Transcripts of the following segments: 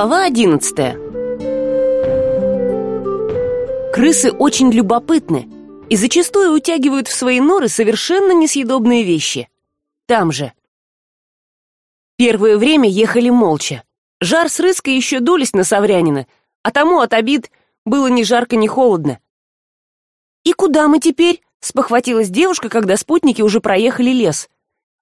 Глава одиннадцатая Крысы очень любопытны и зачастую утягивают в свои норы совершенно несъедобные вещи. Там же. Первое время ехали молча. Жар с рыской еще дулись на Саврянина, а тому от обид было ни жарко, ни холодно. «И куда мы теперь?» — спохватилась девушка, когда спутники уже проехали лес.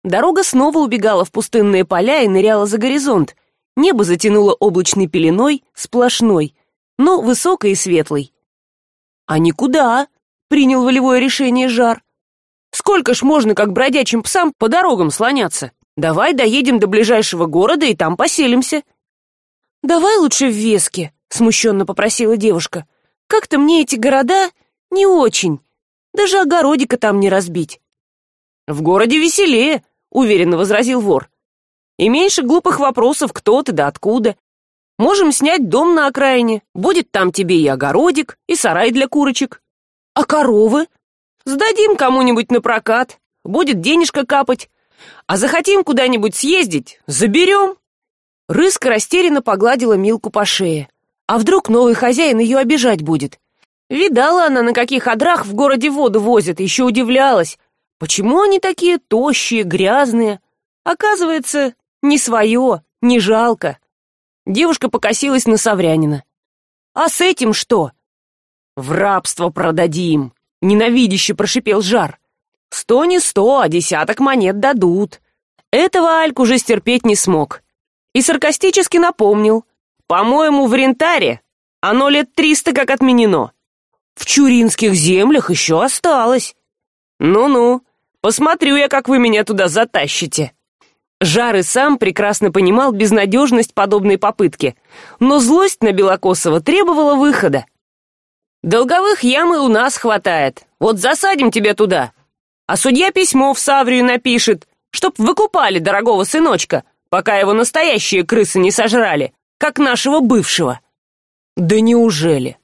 Дорога снова убегала в пустынные поля и ныряла за горизонт — Небо затянуло облачной пеленой, сплошной, но высокой и светлой. «А никуда!» — принял волевое решение Жар. «Сколько ж можно, как бродячим псам, по дорогам слоняться? Давай доедем до ближайшего города и там поселимся». «Давай лучше в Веске», — смущенно попросила девушка. «Как-то мне эти города не очень. Даже огородика там не разбить». «В городе веселее», — уверенно возразил вор и меньше глупых вопросов кто ты да откуда. Можем снять дом на окраине будет там тебе и огородик и сарай для курочек. А коровы? Сдадим кому нибудь на прокат будет денежка капать. А захотим куда нибудь съездить заберем. Рыска растерянно погладила милку по шее. А вдруг новый хозяин ее обижать будет? Видала она на каких одрах в городе воду возят еще удивлялась. Почему они такие тощие грязные? Оказывается не свое не жалко. Девушка покосилась на саврянина. А с этим что? В рабство продадим ненавидяще прошипел жар. Сто не сто а десяток монет дадут этого альк уже стерпеть не смог. И саркастически напомнил. По моему в рентаре оно лет триста как отменено. В чуринских землях еще осталось. Ну ну посмотрю я как вы меня туда затащите жар и сам прекрасно понимал безнадежность подобной попытки. Но злость на белокосова требовала выхода. Долговых ям и у нас хватает. Вот засадим тебя туда. А судья письмо в саврию напишет чтоб выкупали дорогого сыночка пока его настоящие крысы не сожрали как нашего бывшего да неужели?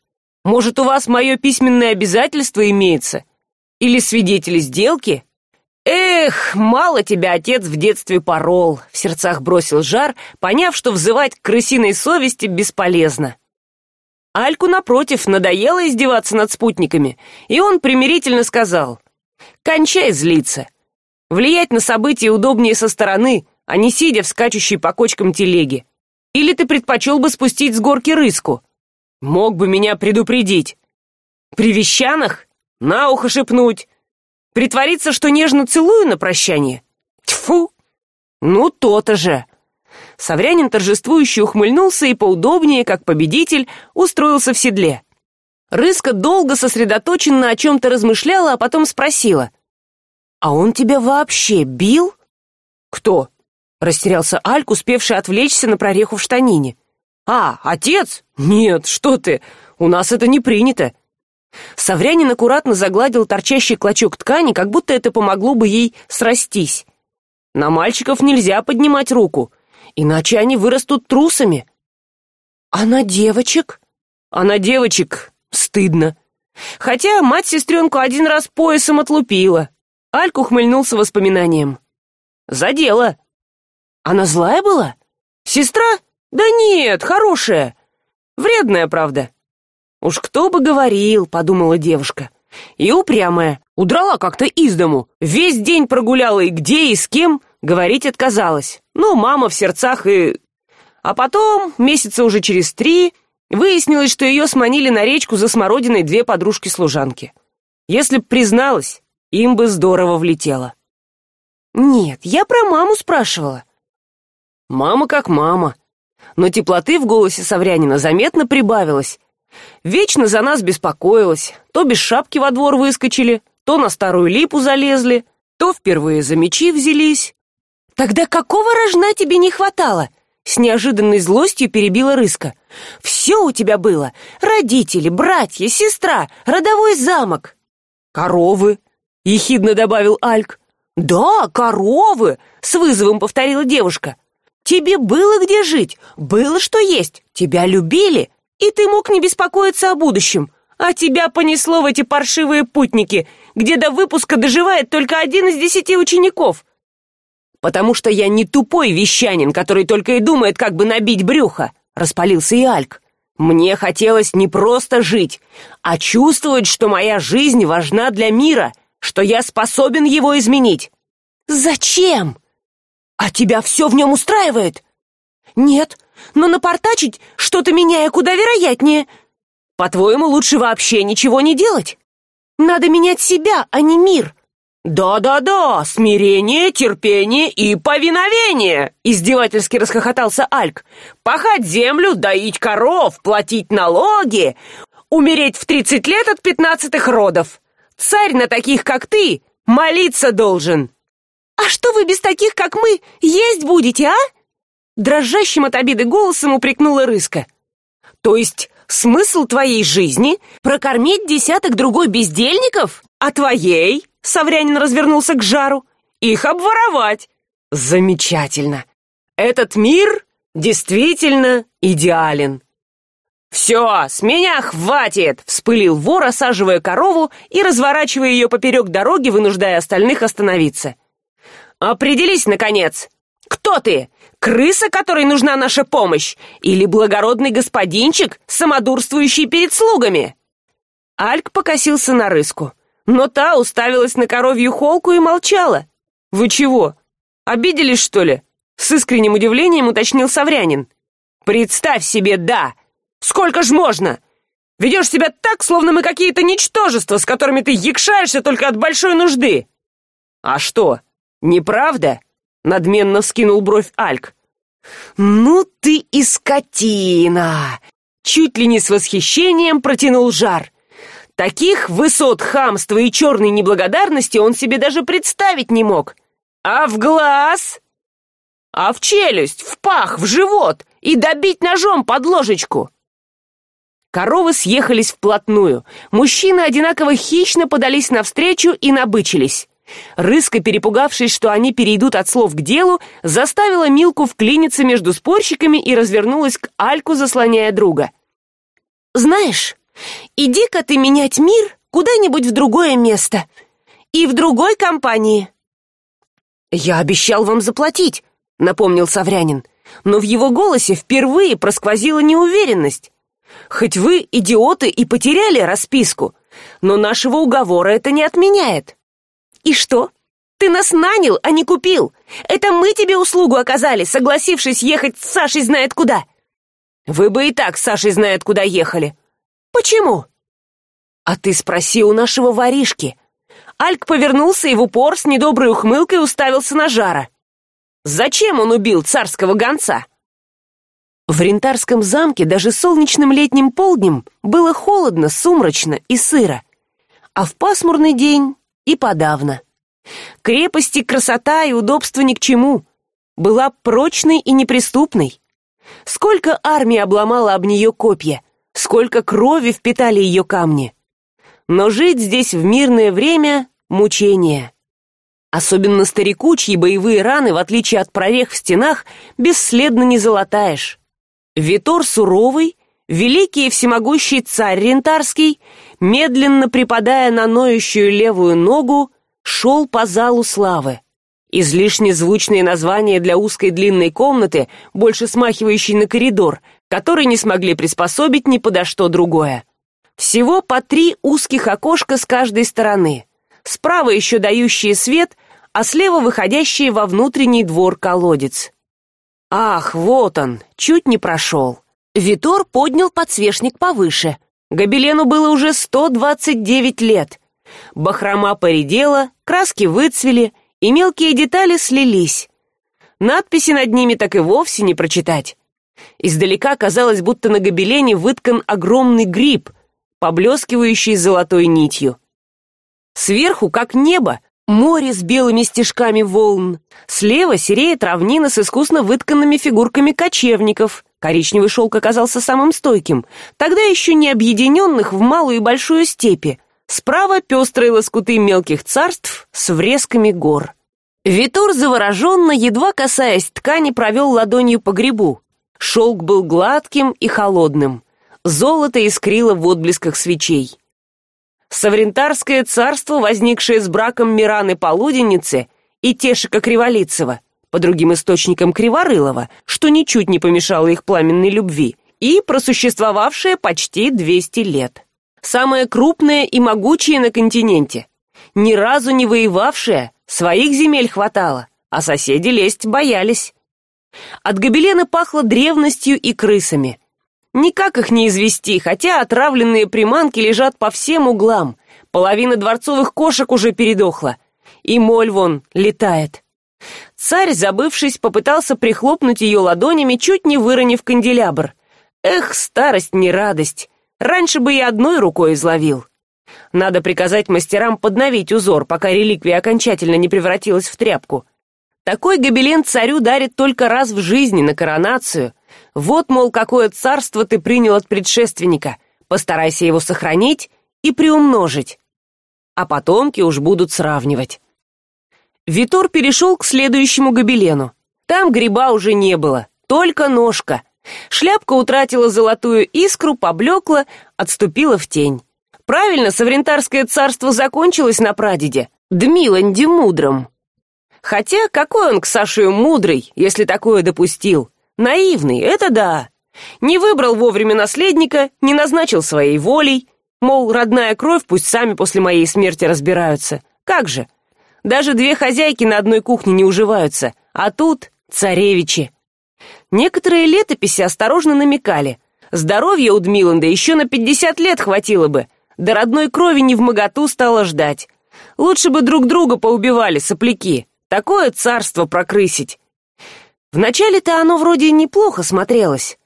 Может у вас мое письменное обязательство имеется? Или свидетели сделки эх мало тебя отец в детстве порол в сердцах бросил жар поняв что взывать к крысиной совести бесполезно. Альку напротив надоело издеваться над спутниками и он примирительно сказал кончай злиться. Влиять на события удобнее со стороны а не сидя в скачущей по кочкам телеге. Или ты предпочел бы спустить с горки рыску? Мог бы меня предупредить. При вещанах на ухо шепнуть притвориться что нежно целую на прощание? Тьфу! Ну то-то же. Саврянин торжествующе ухмыльнулся и поудобнее как победитель устроился в седле. Рыска долго сосредоточенно о чем то размышляла а потом спросила. А он тебя вообще бил? Кто растерялся альк успевший отвлечься на прореху в штанине. А отец? Нет что ты! У нас это не принято саврянин аккуратно загладил торчащий клочок ткани как будто это помогло бы ей срастись. На мальчиков нельзя поднимать руку иначе они вырастут трусами. А на девочек? А на девочек стыдно. Хотя мать сестренку один раз поясом отлупила. Альк ухмыльнулся воспоминанием. За дело. Она злая была? Сестра? Да нет хорошая. Вредная правда уж кто бы говорил подумала девушка. И упрямая удрала как то из дому весь день прогуляла и где и с кем говорить отказалась. Ну мама в сердцах и а потом месяца уже через три выяснилось что ее сманили на речку за смородиной две подружки служанки если б призналась им бы здорово влетело. Нет я про маму спрашивала. Мама как мама. Но теплоты в голосе саврянина заметно прибавилось вечно за нас беспокоилась. То без шапки во двор выскочили то на старую липу залезли то впервые за мечи взялись. Тогда какого рожна тебе не хватало? С неожиданной злостью перебила рыска. Все у тебя было. Родители братья сестра родовой замок коровы ехидно добавил альк. Да коровы с вызовом повторила девушка. Тебе было где жить? Было что есть? Тебя любили и ты мог не беспокоиться о будущем. А тебя понесло в эти паршивые путники где до выпуска доживает только один из десяти учеников. Потому что я не тупой вещанин который только и думает как бы набить брюхо распалился и альк. Мне хотелось не просто жить а чувствовать что моя жизнь важна для мира что я способен его изменить. Зачем? А тебя все в нем устраивает? Нет но напортачить что то меняя куда вероятнее. По твоему лучше вообще ничего не делать? Надо менять себя а не мир. Да да да смирение терпение и повиновение издевательски расхохотался альк. Пахать землю доить коров платить налоги умереть в тридцать лет от пятнадцатых родов. Царь на таких как ты молиться должен. А что вы без таких как мы есть будете а дрожащим от обиды голосом упрекнула рыска. То есть смысл твоей жизни прокормить десяток другой бездельников? А твоей саврянин развернулся к жару. Их обворовать! Замечательно! Этот мир действительно идеален! Все с меня хватит вспылил вор осаживая корову и разворачивая ее поперек дороги вынуждая остальных остановиться. Определись наконец! Кто ты крыса которой нужна наша помощь? Или благородный господинчик самодурствующий перед слугами? Альк покосился на рыску но та уставилась на коровью холку и молчала. Вы чего? Обиделись что ли с искренним удивлением уточнил саврянин. Представь себе да! Сколько ж можно? Ведешь себя так словно мы какие то ничтожества с которыми ты якшаешься только от большой нужды! А что неправда надменно вскинул бровь альк. Ну ты и скотина! Чуть ли не с восхищением протянул жар. Таких высот хамства и черной неблагодарности он себе даже представить не мог. А в глаз? А в челюсть в пах в живот и добить ножом под ложечку? Коровы съехались вплотную. Мужчины одинаково хищно подались навстречу и набычились рыска перепугавшись что они перейдут от слов к делу заставила милку вклиниться между спорщиками и развернулась к альку заслоняя друга. Знаешь иди ка ты менять мир куда нибудь в другое место и в другой компании я обещал вам заплатить напомнил саврянин но в его голосе впервые просквозила неуверенность. Хоть вы идиоты и потеряли расписку но нашего уговора это не отменяет и что? Ты нас нанял а не купил. Это мы тебе услугу оказали согласившись ехать с сашей знает куда. Вы бы и так с сашей знает куда ехали. Почему? А ты спроси у нашего воришки. Альк повернулся и в упор с недоброй ухмылкой уставился на жара. Зачем он убил царского гонца? В рентарском замке даже солнечным летним полднем было холодно сумрачно и сыро. А в пасмурный день и подавно. Крепости красота и удобство ни к чему. Была прочной и неприступной. Сколько армий обломала об нее копья сколько крови впитали ее камни. Но жить здесь в мирное время мучение. Особенно старику чьи боевые раны в отличие от прорех в стенах бесследно не золотаешь витор суровый великий и всемогущий царь рентарский медленно припадая на ноющую левую ногу шел по залу славы. Излишне звучные названия для узкой длинной комнаты больше смахивающей на коридор который не смогли приспособить ни подо что другое. Всего по три узких окошка с каждой стороны. Справа еще дающие свет а слева выходящие во внутренний двор колодец. Ах вот он чуть не прошел. Витор поднял подсвечник повыше гобелену было уже сто двадцать девять лет. Бахрома поредела краски выцвели и мелкие детали слились. Надписи над ними так и вовсе не прочитать. Издалека казалось будто на гобелене выткан огромный гриб поблескивающий золотой нитью. Сверху как небо море с белыми стежками волн. Слева сереет равнина с искусно вытканными фигурками кочевников коричневый шелк оказался самым стойким тогда еще не объединенных в малую и большую степи. Справа пестрые лоскуты мелких царств с врезками гор. Витур завороженно едва касаясь ткани провел ладонью по грибу. Шелк был гладким и холодным. Золото искрило в отблесках свечей. Саврентарское царство возникшее с браком мираны полуденницы и тешика криволицева по другим источникам Криворылова, что ничуть не помешало их пламенной любви, и просуществовавшая почти двести лет. Самая крупная и могучая на континенте. Ни разу не воевавшая, своих земель хватало, а соседи лезть боялись. От гобелена пахло древностью и крысами. Никак их не извести, хотя отравленные приманки лежат по всем углам. Половина дворцовых кошек уже передохла. И моль вон летает. Царь, забывшись, попытался прихлопнуть ее ладонями, чуть не выронив канделябр. Эх, старость не радость. Раньше бы и одной рукой изловил. Надо приказать мастерам подновить узор, пока реликвия окончательно не превратилась в тряпку. Такой гобелен царю дарит только раз в жизни на коронацию. Вот, мол, какое царство ты принял от предшественника. Постарайся его сохранить и приумножить. А потомки уж будут сравнивать. Витор перешел к следующему гобелену. Там гриба уже не было, только ножка — шляпка утратила золотую искру поблекла отступила в тень. Правильно саврентарское царство закончилось на прадеде дмиланде мудром. Хотя какой он к саше мудрый если такое допустил? Наивный это да. Не выбрал вовремя наследника не назначил своей волей. Мол родная кровь пусть сами после моей смерти разбираются. Как же даже две хозяйки на одной кухне не уживаются а тут царевичи. Некоторые летописи осторожно намекали. Здоровье у дмиланда еще на пятьдесят лет хватило бы. До родной крови не в моготу стало ждать. Лучше бы друг друга поубивали сопляки. Такое царство прокрысить. Вначале то оно вроде неплохо смотрелось.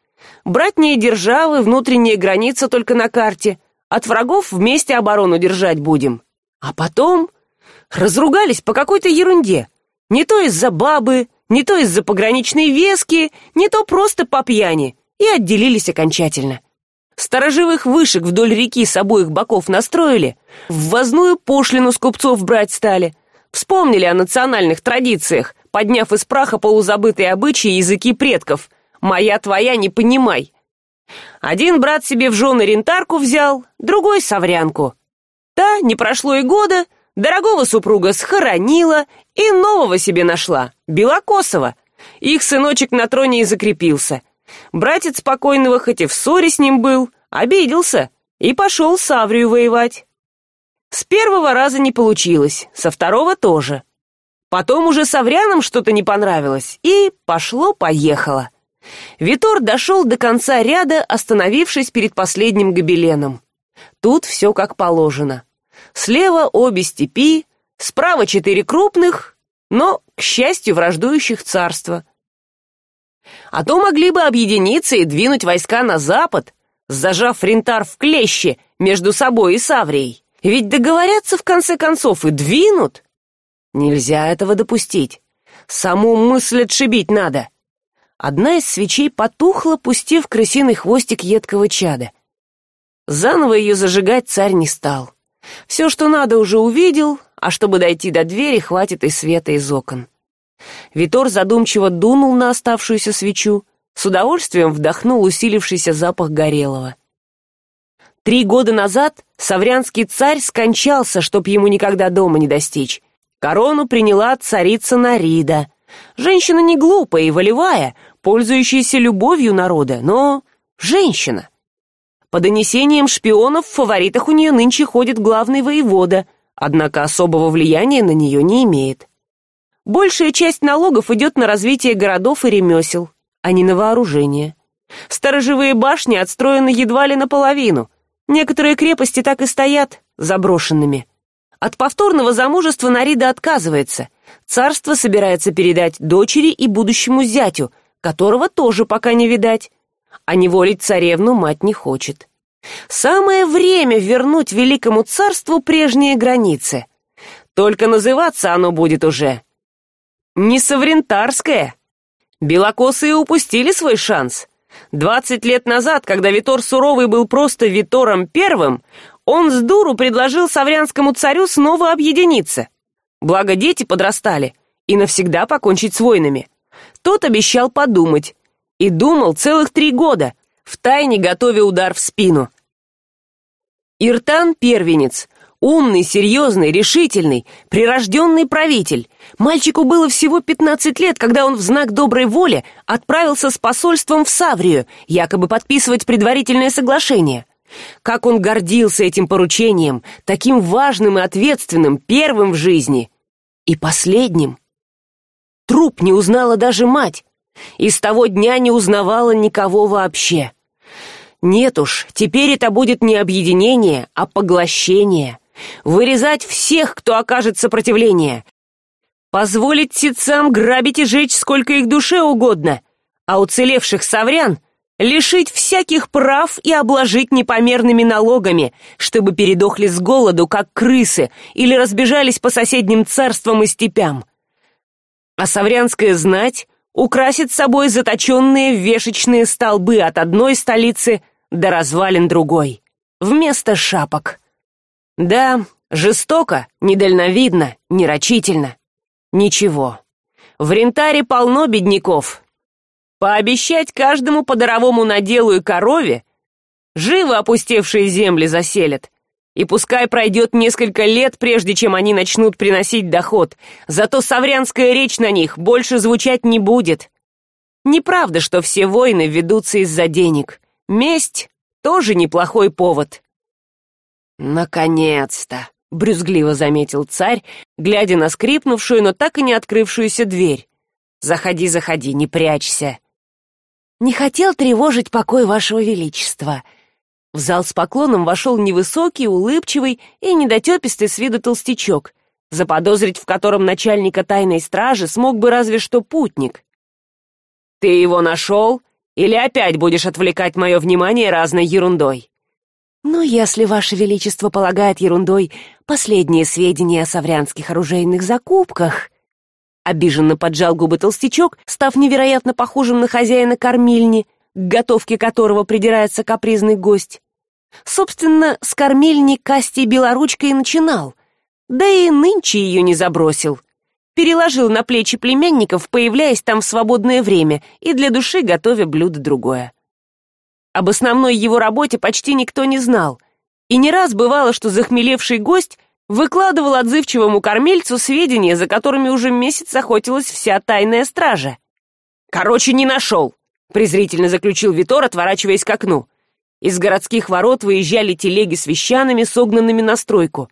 Братние державы внутренняя граница только на карте. От врагов вместе оборону держать будем. А потом разругались по какой то ерунде не то из за бабы не то из-за пограничной вески, не то просто по пьяни, и отделились окончательно. Сторожевых вышек вдоль реки с обоих боков настроили, ввозную пошлину с купцов брать стали, вспомнили о национальных традициях, подняв из праха полузабытые обычаи языки предков. «Моя твоя, не понимай». Один брат себе в жены рентарку взял, другой — саврянку. Та, не прошло и года, дорогого супруга схоронила и нового себе нашла белокосова. Их сыночек на троне и закрепился. Братец спокойного хоть и в ссоре с ним был обиделся и пошел с аврию воевать. С первого раза не получилось со второго тоже. Потом уже саврянам что то не понравилось и пошло поехало витор дошел до конца ряда остановившись перед последним гобеленом. Тут все как положено слева обе степи справа четыре крупных но к счастью враждующих царства. А то могли бы объединиться и двинуть войска на запад зажав френтар в клеще между собой и саврией. Ведь договорятся в конце концов и двинут. Нельзя этого допустить. Саму мысль отшибить надо. Одна из свечей потухла пустив крысиный хвостик едкого чада. Заново ее зажигать царь не стал все что надо уже увидел а чтобы дойти до двери хватит и света из окон. Витор задумчиво дунул на оставшуюся свечу с удовольствием вдохнул усилившийся запах горелого. Три года назад саврянский царь скончался чтоб ему никогда дома не достичь. Корону приняла царица нарида. Женщина не глупая и волевая пользующаяся любовью народа но женщина по донесениям шпионов в фаворитах у нее нынче ходит главный воевода однако особого влияния на нее не имеет. Большая часть налогов идет на развитие городов и ремесел а не на вооружение. Сторожевые башни отстроены едва ли наполовину. Некоторые крепости так и стоят заброшенными. От повторного замужества нарида отказывается. Царство собирается передать дочери и будущему зятю которого тоже пока не видать а неволить царевну мать не хочет. Самое время вернуть великому царству прежние границы. Только называться оно будет уже не саврентарское. Белокосые упустили свой шанс. Двадцать лет назад когда витор суровый был просто витором первым он с дуру предложил саврянскому царю снова объединиться. Благо дети подрастали и навсегда покончить с войнами. Тот обещал подумать и думал целых три года втайне готовя удар в спину. Иртан первенец умный серьезный решительный прирожденный правитель. Мальчику было всего пятнадцать лет когда он в знак доброй воли отправился с посольством в саврию якобы подписывать предварительное соглашение. Как он гордился этим поручением таким важным и ответственным первым в жизни и последним. Труп не узнала даже мать и с того дня не узнавала никого вообще. Нет уж теперь это будет не объединение а поглощение. Вырезать всех кто окажет сопротивление. Позволить ситцам грабить и жечь сколько их душе угодно. А уцелевших саврян лишить всяких прав и обложить непомерными налогами чтобы передохли с голоду как крысы или разбежались по соседним царствам и степям. А саврянская знать украсит собой заточенные вешечные столбы от одной столицы до развалин другой вместо шапок. Да жестоко недальновидно нерочительно ничего. В рентаре полно бедняков. Пообещать каждому по даровому наделу и корове. Живо опустевшие земли заселят и пускай пройдет несколько лет прежде чем они начнут приносить доход. Зато саврянская речь на них больше звучать не будет. Неправда что все войны ведутся из за денег. Месть тоже неплохой повод. Наконец то брюзгливо заметил царь глядя на скрипнувшую но так и не открывшуюся дверь. Заходи заходи не прячься не хотел тревожить покой вашего величества в зал с поклоном вошел невысокий улыбчивый и недотепистый с виду толстячок заподозрить в котором начальника тайной стражи смог бы разве что путник. Ты его нашел или опять будешь отвлекать мое внимание разной ерундой? Ну если ваше величество полагает ерундой последние сведения о саврянских оружейных закупках обиженно поджал губы толстячок став невероятно похожим на хозяина кормильни к готовке которого придирается капризный гость. Собственно с кормильни касти белоручка и начинал да и нынче ее не забросил. Переложил на плечи племянников появляясь там в свободное время и для души готовя блюдо другое. Об основной его работе почти никто не знал и не раз бывало что захмелевший гость выкладывал отзывчивому кормильцу сведения за которыми уже месяц охотилась вся тайная стража. Короче не нашел презрительно заключил витор отворачиваясь к окну. Из городских ворот выезжали телеги с вещанами согнанными на стройку.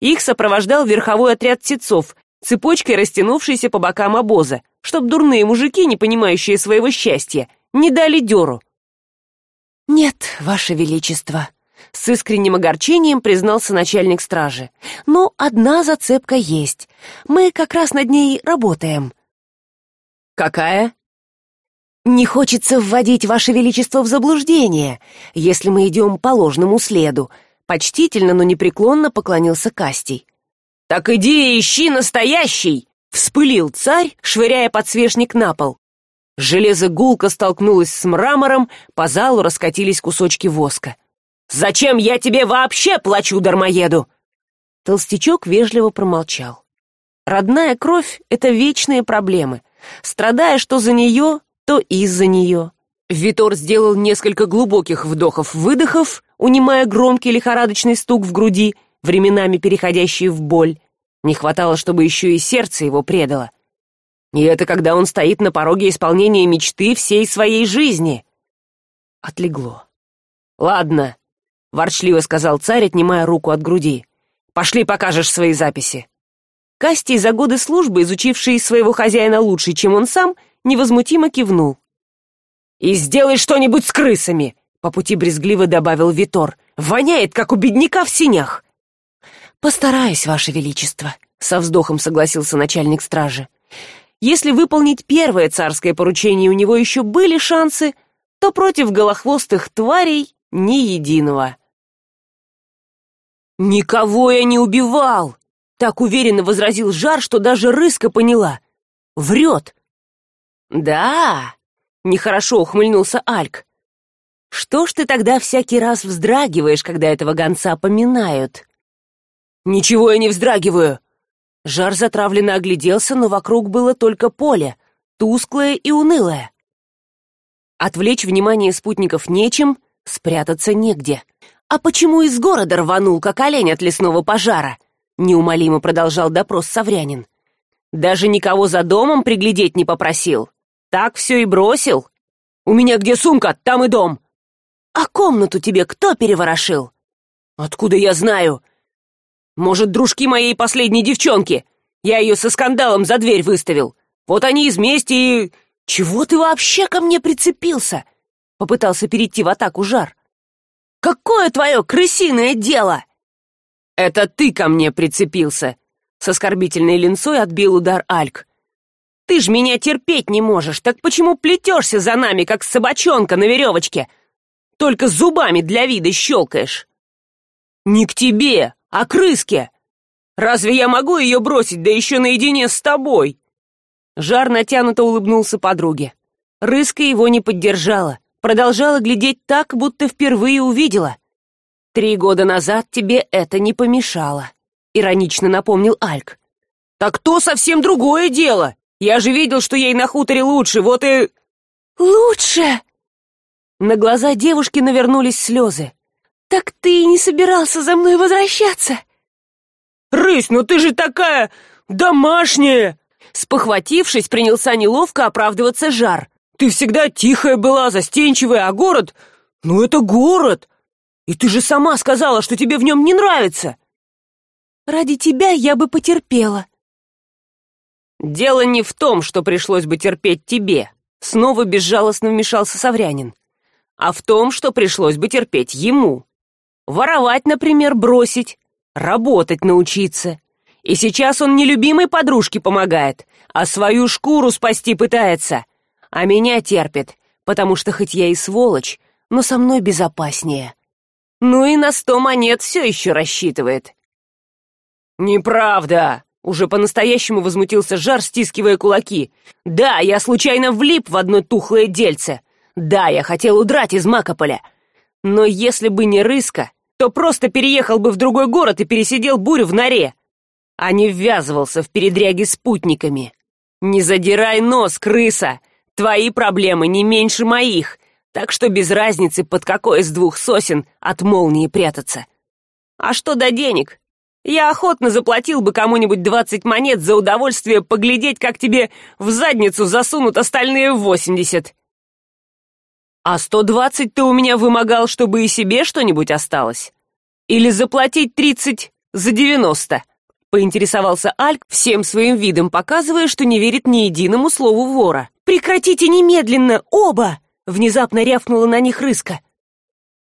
Их сопровождал верховой отряд птицов цепочкой растянувшейся по бокам обоза чтоб дурные мужики не понимающие своего счастья не дали деру нет ваше величество с искренним огорчением признался начальник стражи. Но одна зацепка есть. Мы как раз над ней работаем какая не хочется вводить ваше величество в заблуждение если мы идем по ложному следу почтительно но непреклонно поклонился кастий. Так иди ищи настоящий вспылил царь швыряя подсвечник на пол. Железо гулко столкнулось с мрамором по залу раскатились кусочки воска. Зачем я тебе вообще плачу дармоеду? Толстячок вежливо промолчал. Родная кровь это вечные проблемы. Страдая что за нее то из за нее. Витор сделал несколько глубоких вдохов выдохов унимая громкий лихорадочный стук в груди временами переходящий в боль. Не хватало чтобы еще и сердце его предало. И это когда он стоит на пороге исполнения мечты всей своей жизни. Отлегло. Ладно ворчливо сказал царь отнимая руку от груди. Пошли покажешь свои записи кастий за годы службы изучивший своего хозяина лучше чем он сам невозмутимо кивнул. И сделай что нибудь с крысами по пути брезгливо добавил витор. Воняет как у бедняка в синях! Постараюсь ваше величество со вздохом согласился начальник стражи. Если выполнить первое царское поручение у него еще были шансы то против голохвостых тварей ни единого никого я не убивал так уверенно возразил жар что даже рыска поняла. Врет да нехорошо ухмыльнулся альк. Что ж ты тогда всякий раз вздрагиваешь когда этого гонца поминают? Ничего я не вздрагиваю! Жар затравленно огляделся но вокруг было только поле тусклое и унылое. Отвлечь внимание спутников нечем спрятаться негде. А почему из города рванул как олень от лесного пожара неумолимо продолжал допрос саврянин. Даже никого за домом приглядеть не попросил так все и бросил. У меня где сумка там и дом. А комнату тебе кто переворошил? Откуда я знаю? Может дружки моей последней девчонки? Я ее со скандалом за дверь выставил. Вот они из мести и чего ты вообще ко мне прицепился? Попытался перейти в атаку жар. Какое твое крысиное дело? Это ты ко мне прицепился. С оскорбительной линцой отбил удар альк ты ж меня терпеть не можешь так почему плетешься за нами как собачонка на веревочке? Только зубами для вида щелкаешь. Не к тебе а крыске разве я могу ее бросить да еще наедине с тобой? Жар натянуто улыбнулся подруге. Рыска его не поддержала продолжала глядеть так будто впервые увидела. Три года назад тебе это не помешало иронично напомнил альк. Так то совсем другое дело я же видел что ей на хуторе лучше вот и лучше! На глаза девушки навернулись слезы. Так ты и не собирался за мной возвращаться? Рысь ну ты же такая домашняя! Спохватившись принялся неловко оправдываться жар. Ты всегда тихая была застенчивая а город ну это город! И ты же сама сказала что тебе в нем не нравится! Ради тебя я бы потерпела дело не в том что пришлось бы терпеть тебе снова безжалостно вмешался саврянин а в том что пришлось бы терпеть ему. Воровать например бросить работать научиться. И сейчас он не любимой подружке помогает а свою шкуру спасти пытается. А меня терпит потому что хоть я и сволочь но со мной безопаснее. Ну и на сто монет все еще рассчитывает. Неправда уже по настоящему возмутился жар стискивая кулаки. Да я случайно влип в одно тухлое дельце. Да я хотел удрать из макополя. Но если бы не рыска то просто переехал бы в другой город и пересидел бурю в норе а не ввязывался в передряги с спутниками не задирай нос крыса! Твои проблемы не меньше моих. Так что без разницы под какой из двух сосен от молнии прятаться. А что до денег я охотно заплатил бы кому нибудь двадцать монет за удовольствие поглядеть как тебе в задницу засунут остальные восемьдесят. А сто двадцать ты у меня вымогал чтобы и себе что нибудь осталось? Или заплатить тридцать за девяносто? Поинтересовался альк всем своим видом показывая что не верит ни единому слову вора. Прекратите немедленно оба внезапно рявкнула на них рыска.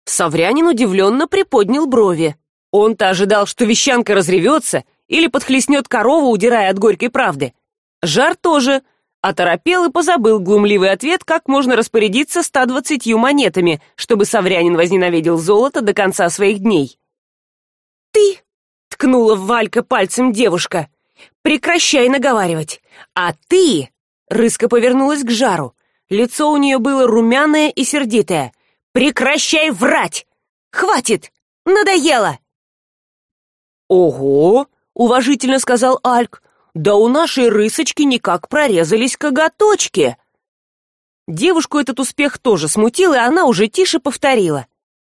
Саврянин удивленно приподнял брови он то ожидал что вещанка разревется или подхлестнет корову удирая от горькой правды. Жар тоже. Оторопел и позабыл глумливый ответ как можно распорядиться ста двадцатью монетами чтобы саврянин возненавидел золото до конца своих дней. Ты ткнула в валька пальцем девушка. Прекращай наговаривать. А ты рыска повернулась к жару. Лицо у нее было румяное и сердитое. Прекращай врать! Хватит! Надоело ого уважительно сказал альк. Да у нашей рысочки никак прорезались коготочки! Девушку этот успех тоже смутил и она уже тише повторила.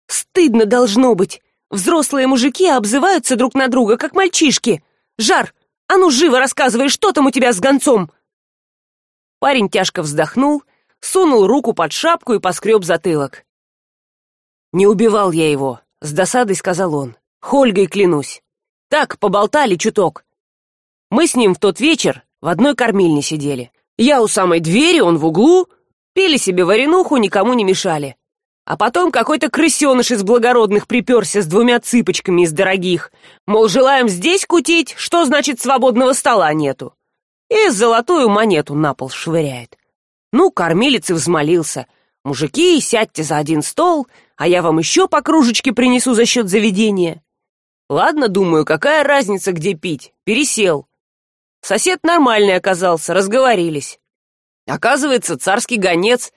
Стыдно должно быть! Взрослые мужики обзываются друг на друга как мальчишки! Жар а ну живо рассказывай что там у тебя с гонцом? Парень тяжко вздохнул сунул руку под шапку и поскреб затылок. Не убивал я его с досадой сказал он. Хольгой клянусь так поболтали чуток. Мы с ним в тот вечер в одной кормильне сидели. Я у самой двери он в углу. Пили себе варенуху никому не мешали. А потом какой то крысеныш из благородных приперся с двумя цыпочками из дорогих. Мол желаем здесь кутить что значит свободного стола нету. И золотую монету на пол швыряет. Ну кормилец и взмолился. Мужики сядьте за один стол а я вам еще по кружечке принесу за счет заведения ладно думаю какая разница где пить? Пересел сосед нормальный оказался разговорились. Оказывается царский гонец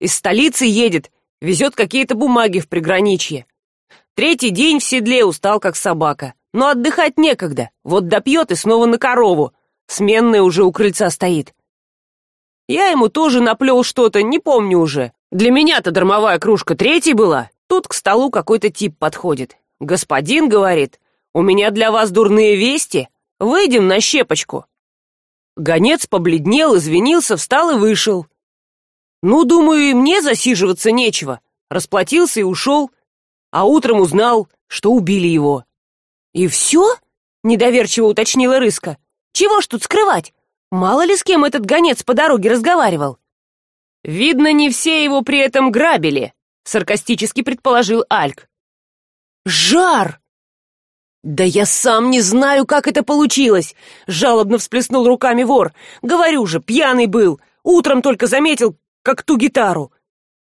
из столицы едет везет какие то бумаги в приграничье. Третий день в седле устал как собака но отдыхать некогда. Вот допьет и снова на корову. Сменная уже у крыльца стоит. Я ему тоже наплел что то не помню уже. Для меня то дармовая кружка третьей была. Тут к столу какой то тип подходит господин говорит у меня для вас дурные вести. Выйдем на щепочку гонец побледнел извинился встал и вышел. Ну думаю и мне засиживаться нечего расплатился и ушел. А утром узнал что убили его. И все недоверчиво уточнила рыска. Чего ж тут скрывать? Мало ли с кем этот гонец по дороге разговаривал видно не все его при этом грабили саркастически предположил альк жар! Да я сам не знаю как это получилось жалобно всплеснул руками вор. Говорю же пьяный был. Утром только заметил как ту гитару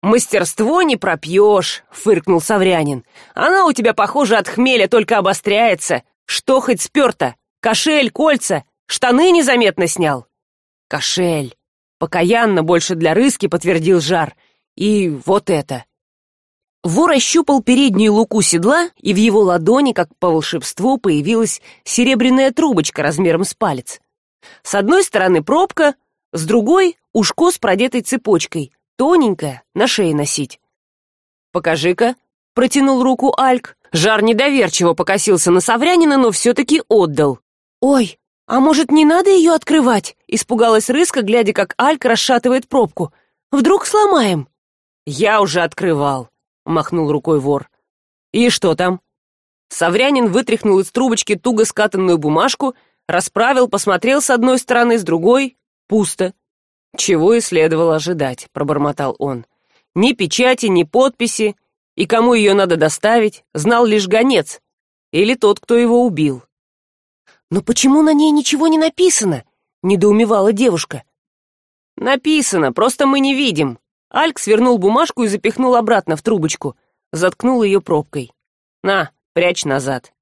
мастерство не пропьешь фыркнул саврянин. Она у тебя похоже от хмеля только обостряется. Что хоть сперто кошель кольца? Штаны незаметно снял? Кошель покаянно больше для рыски подтвердил жар. И вот это вор ощупал переднюю луку седла и в его ладони как по волшебству появилась серебряная трубочка размером с палец. С одной стороны пробка с другой ушко с продетой цепочкой тоненькая на шее носить. Покажи ка протянул руку альк. Жар недоверчиво покосился на саврянина но все таки отдал. Ой а может не надо ее открывать испугалась рыска глядя как альк расшатывает пробку. Вдруг сломаем? Я уже открывал махнул рукой вор. И что там? Саврянин вытряхнул из трубочки туго скатанную бумажку расправил посмотрел с одной стороны с другой пусто. Чего и следовало ожидать пробормотал он. Ни печати ни подписи и кому ее надо доставить знал лишь гонец или тот кто его убил но почему на ней ничего не написано недоумевала девушка. Написано просто мы не видим альк свернул бумажку и запихнул обратно в трубочку. Заткнул ее пробкой. На прячь назад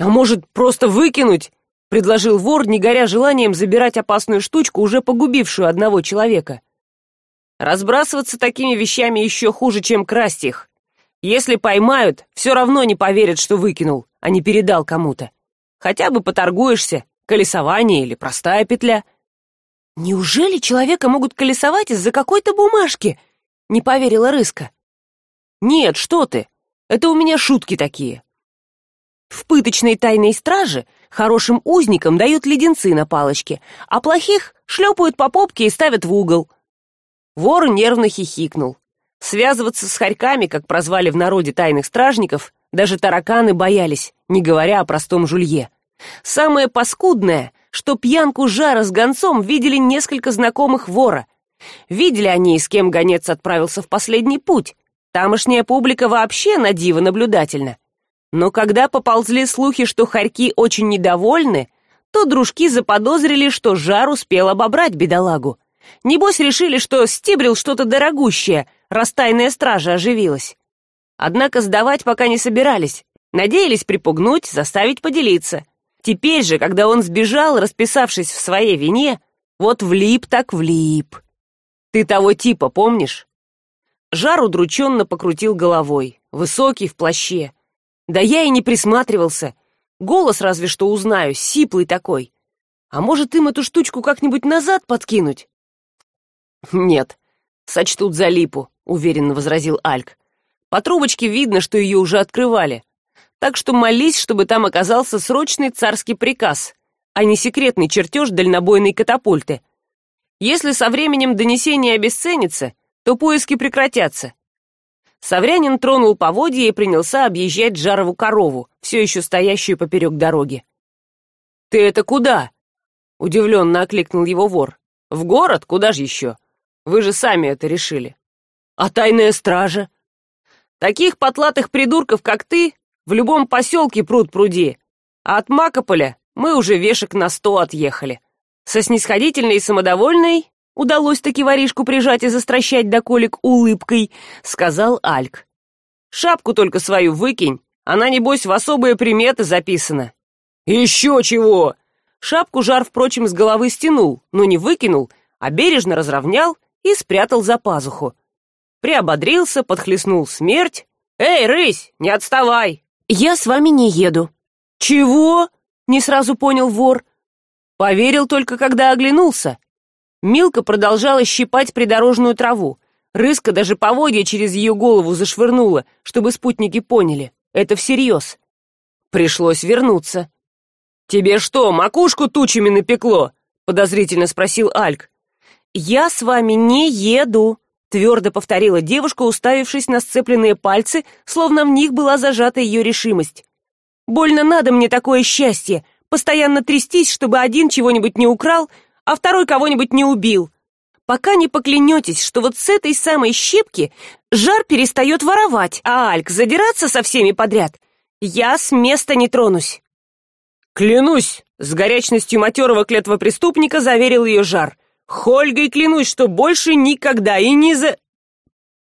а может просто выкинуть предложил вор не горя желанием забирать опасную штучку уже погубившую одного человека. Разбрасываться такими вещами еще хуже чем красть их. Если поймают все равно не поверят что выкинул а не передал кому то хотя бы поторгуешься колесование или простая петля неужели человека могут колесовать из за какой то бумажки не поверила рыска. Нет что ты! Это у меня шутки такие! В пыточной тайной страже хорошим узникам дают леденцы на палочке а плохих шлепают по попке и ставят в угол вор нервно хихикнул. Связываться с хорьками как прозвали в народе тайных стражников даже тараканы боялись не говоря о простом жулье. Самое паскудное что пьянку жара с гонцом видели несколько знакомых вора видели они с кем гонец отправился в последний путь? Тамошняя публика вообще на диво наблюдательна. Но когда поползли слухи что хорьки очень недовольны то дружки заподозрили что жар успел обобрать бедолагу. Небось решили что стибрил что то дорогущее раз тайная стража оживилась. Однако сдавать пока не собирались. Надеялись припугнуть заставить поделиться. Теперь же когда он сбежал расписавшись в своей вине вот влип так влип ты того типа помнишь? Жар удрученно покрутил головой высокий в плаще. Да я и не присматривался. Голос разве что узнаю сиплый такой. А может им эту штучку как нибудь назад подкинуть? Нет сочтут за липу уверенно возразил альк. По трубочке видно что ее уже открывали. Так что молись чтобы там оказался срочный царский приказ а не секретный чертеж дальнобойной катапульты если со временем донесение обесценится то поиски прекратятся саврянин тронул поводья и принялся объезжать жарову корову все еще стоящую поперек дороги. Ты это куда удивленно окликнул его вор. В город? Куда же еще вы же сами это решили а тайная стража? Таких потлатых придурков как ты в любом поселке пруд пруди а от макополя мы уже вешек на сто отъехали со снисходительной и самодовольной удалось таки воришку прижать и застращать до колик улыбкой сказал альк. Шапку только свою выкинь она небось в особые приметы записана. Еще чего? Шапку жар впрочем с головы стянул но не выкинул а бережно разровнял и спрятал за пазуху. Приободрился подхлестнул смерть. Эй рысь не отставай! Я с вами не еду чего не сразу понял вор поверил только когда оглянулся. Милка продолжала щипать придорожную траву. Рыска даже поводья через ее голову зашвырнула чтобы спутники поняли. Это всерьез. Пришлось вернуться. Тебе что макушку тучами напекло подозрительно спросил альк. Я с вами не еду твердо повторила девушка уставившись на сцепленные пальцы словно в них была зажата ее решимость. Больно надо мне такое счастье постоянно трястись чтобы один чего нибудь не украл а второй кого нибудь не убил. Пока не поклянетесь что вот с этой самой щепки жар перестает воровать а альк задираться со всеми подряд я с места не тронусь. Клянусь с горячностью матерого клетва преступника заверил ее жар. Хольгой клянусь что больше никогда и не за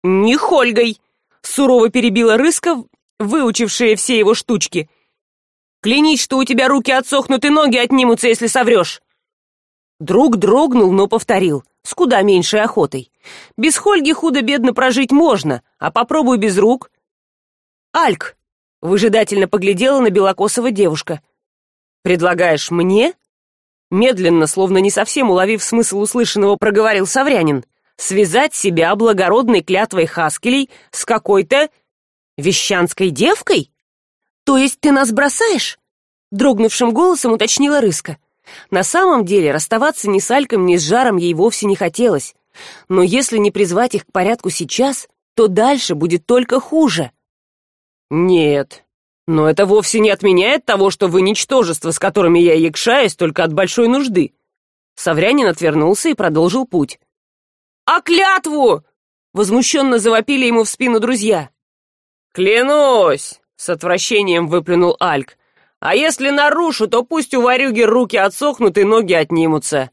не хольгой сурово перебила рыска выучившая все его штучки клянись что у тебя руки отсохнут и ноги отнимутся если соврешь друг дрогнул но повторил с куда меньшей охотой. Без хольги худо бедно прожить можно а попробуй без рук. Альк! Выжидательно поглядела на белокосого девушка. Предлагаешь мне? Медленно словно не совсем уловив смысл услышанного проговорил саврянин. Связать себя благородной клятвой хаскелей с какой то вещанской девкой то есть ты нас бросаешь дрогнувшим голосом уточнила рыска. На самом деле расставаться ни с альком ни с жаром ей вовсе не хотелось. Но если не призвать их к порядку сейчас то дальше будет только хуже нет но это вовсе не отменяет того что вы ничтожество с которыми я якшаюсь только от большой нужды саврянин отвернулся и продолжил путь. А клятву возмущенно завопили ему в спину друзья. Клянусь с отвращением выплюнул альк. А если нарушу то пусть у ворюги руки отсохнут и ноги отнимутся